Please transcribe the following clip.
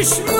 düşmüş